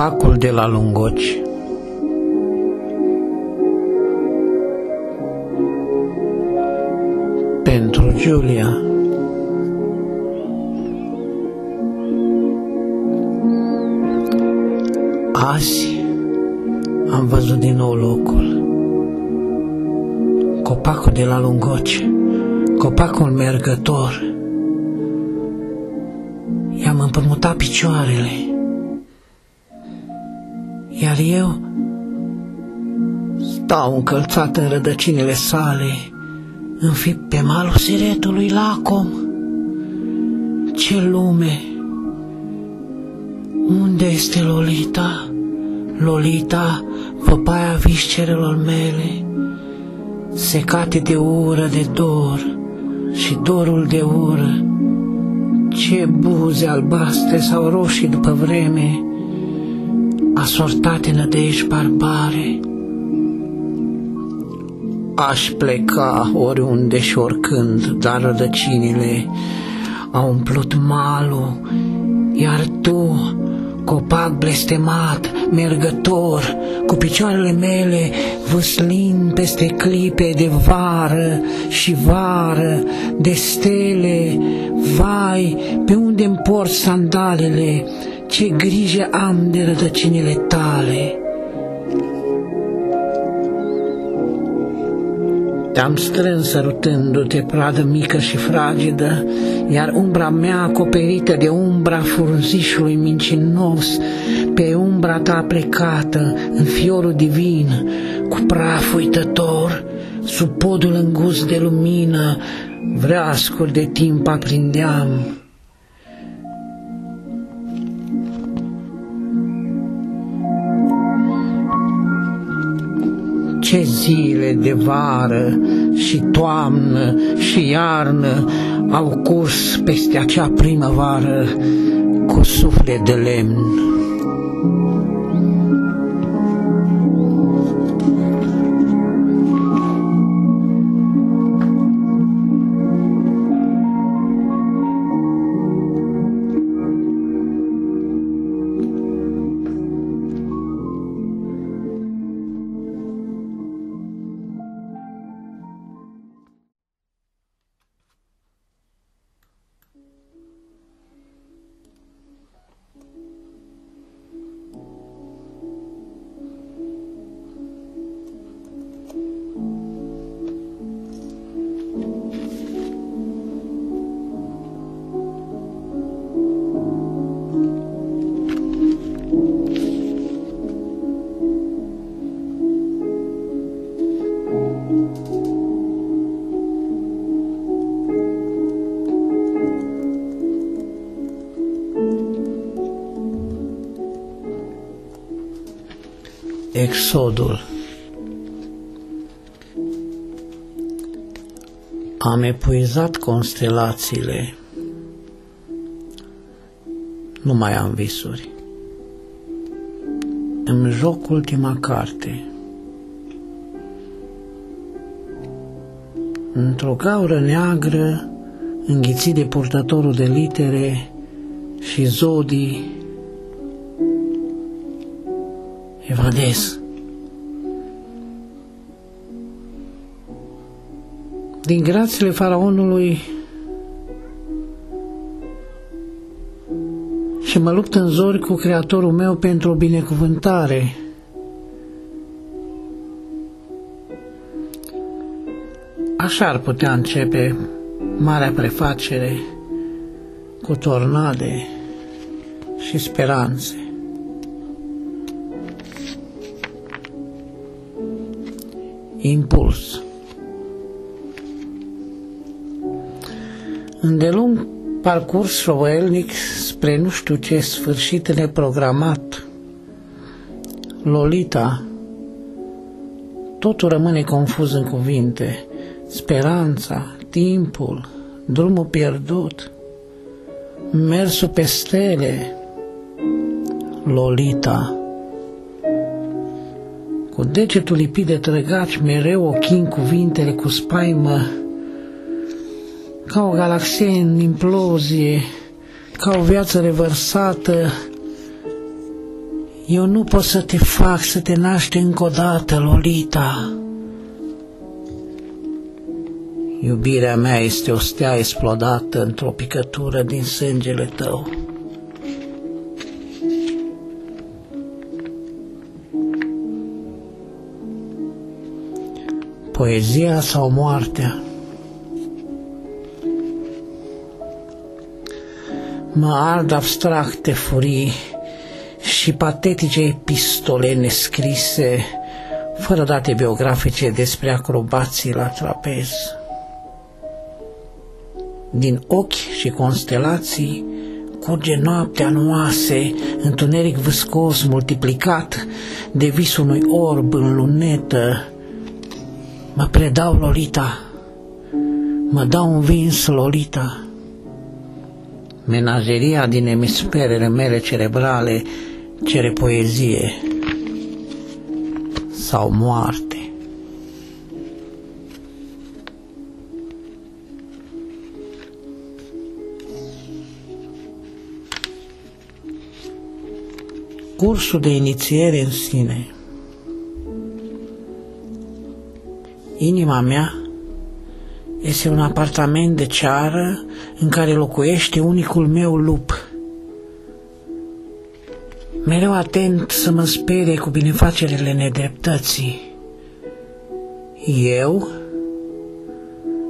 Copacul de la Lungoci. Pentru Giulia. Azi am văzut din nou locul. Copacul de la Lungoci. Copacul mergător. I-am împrumutat picioarele iar eu stau încălțat în rădăcinile sale, înfipt pe malul siretului lacom. Ce lume! Unde este Lolita? Lolita, văpaia viscerelor mele, secate de ură, de dor și dorul de ură. Ce buze albastre sau roșii după vreme, asortate nădejdi barbare. Aș pleca oriunde și oricând, dar rădăcinile au umplut malul, iar tu, copac blestemat, mergător, cu picioarele mele vâslind peste clipe de vară și vară, de stele, vai, pe unde îmi port sandalele, ce grijă am de rădăcinile tale. Te-am strâns sărutându-te, pradă mică și fragedă, iar umbra mea acoperită de umbra frunzișului mincinos, pe umbra ta plecată în fiorul divin, cu praf uitător, sub podul îngust de lumină, vreascuri de timp aprindeam. Ce zile de vară și toamnă și iarnă au curs peste acea primăvară cu suflet de lemn. Exodul Am epuizat constelațiile, nu mai am visuri. Îmi joc ultima carte. Într-o gaură neagră, înghițit de purtătorul de litere și zodii, evadez. Din grațiile faraonului și mă lupt în zori cu Creatorul meu pentru o binecuvântare. Așa ar putea începe marea prefacere cu tornade și speranțe. Impuls. Îndelung parcurs șovelnic spre nu știu ce sfârșit neprogramat, Lolita, totul rămâne confuz în cuvinte, speranța, timpul, drumul pierdut, mersul pe stele, Lolita. Cu degetul lipit de trăgaci, mereu ochii cuvintele cu spaimă, ca o galaxie în implozie, ca o viață revărsată. Eu nu pot să te fac să te naște încă o dată, Lolita. Iubirea mea este o stea explodată într-o picătură din sângele tău. Poezia sau moartea? Mă ard abstracte furii și patetice epistole nescrise, fără date biografice despre acrobații la trapez. Din ochi și constelații curge noaptea nuase, întuneric viscos multiplicat de visul unui orb în lunetă. Mă predau Lolita, mă dau un vins Lolita. Menageria din emisferele mele cerebrale cere poezie sau moarte. Cursul de inițiere în sine. Inima mea este un apartament de ceară în care locuiește unicul meu lup. Mereu atent să mă sperie cu binefacerele nedreptății. Eu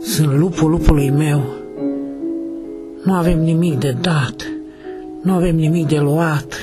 sunt lupul lupului meu. Nu avem nimic de dat, nu avem nimic de luat.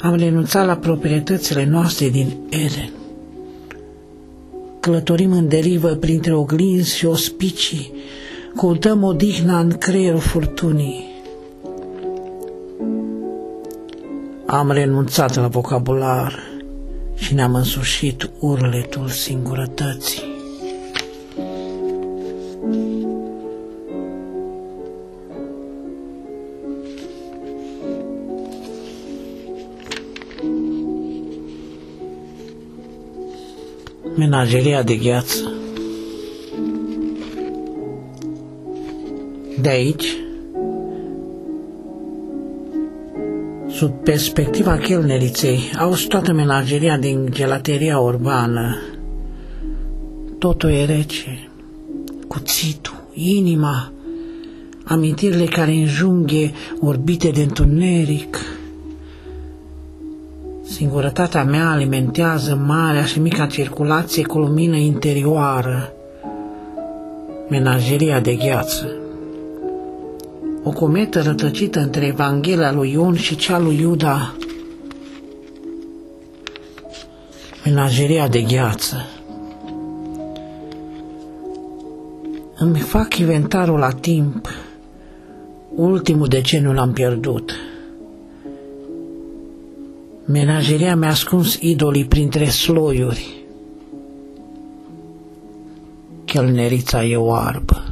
Am renunțat la proprietățile noastre din Eden călătorim în derivă printre oglinzi și ospicii, căutăm odihna în creierul furtunii. Am renunțat la vocabular și ne-am însușit urletul singurătății. Menageria de gheață. De aici, sub perspectiva chelneriței, auzi toată menageria din gelateria urbană. Totul e rece, cuțitul, inima, amintirile care înjunghe orbite de întuneric, Singurătatea mea alimentează marea și mica circulație cu lumină interioară, menageria de gheață. O cometă rătăcită între Evanghelia lui Ion și cea lui Iuda, menageria de gheață. Îmi fac inventarul la timp, ultimul deceniu l-am pierdut. Menageria mi-a ascuns idolii printre sloiuri. Chelnerița e oarbă.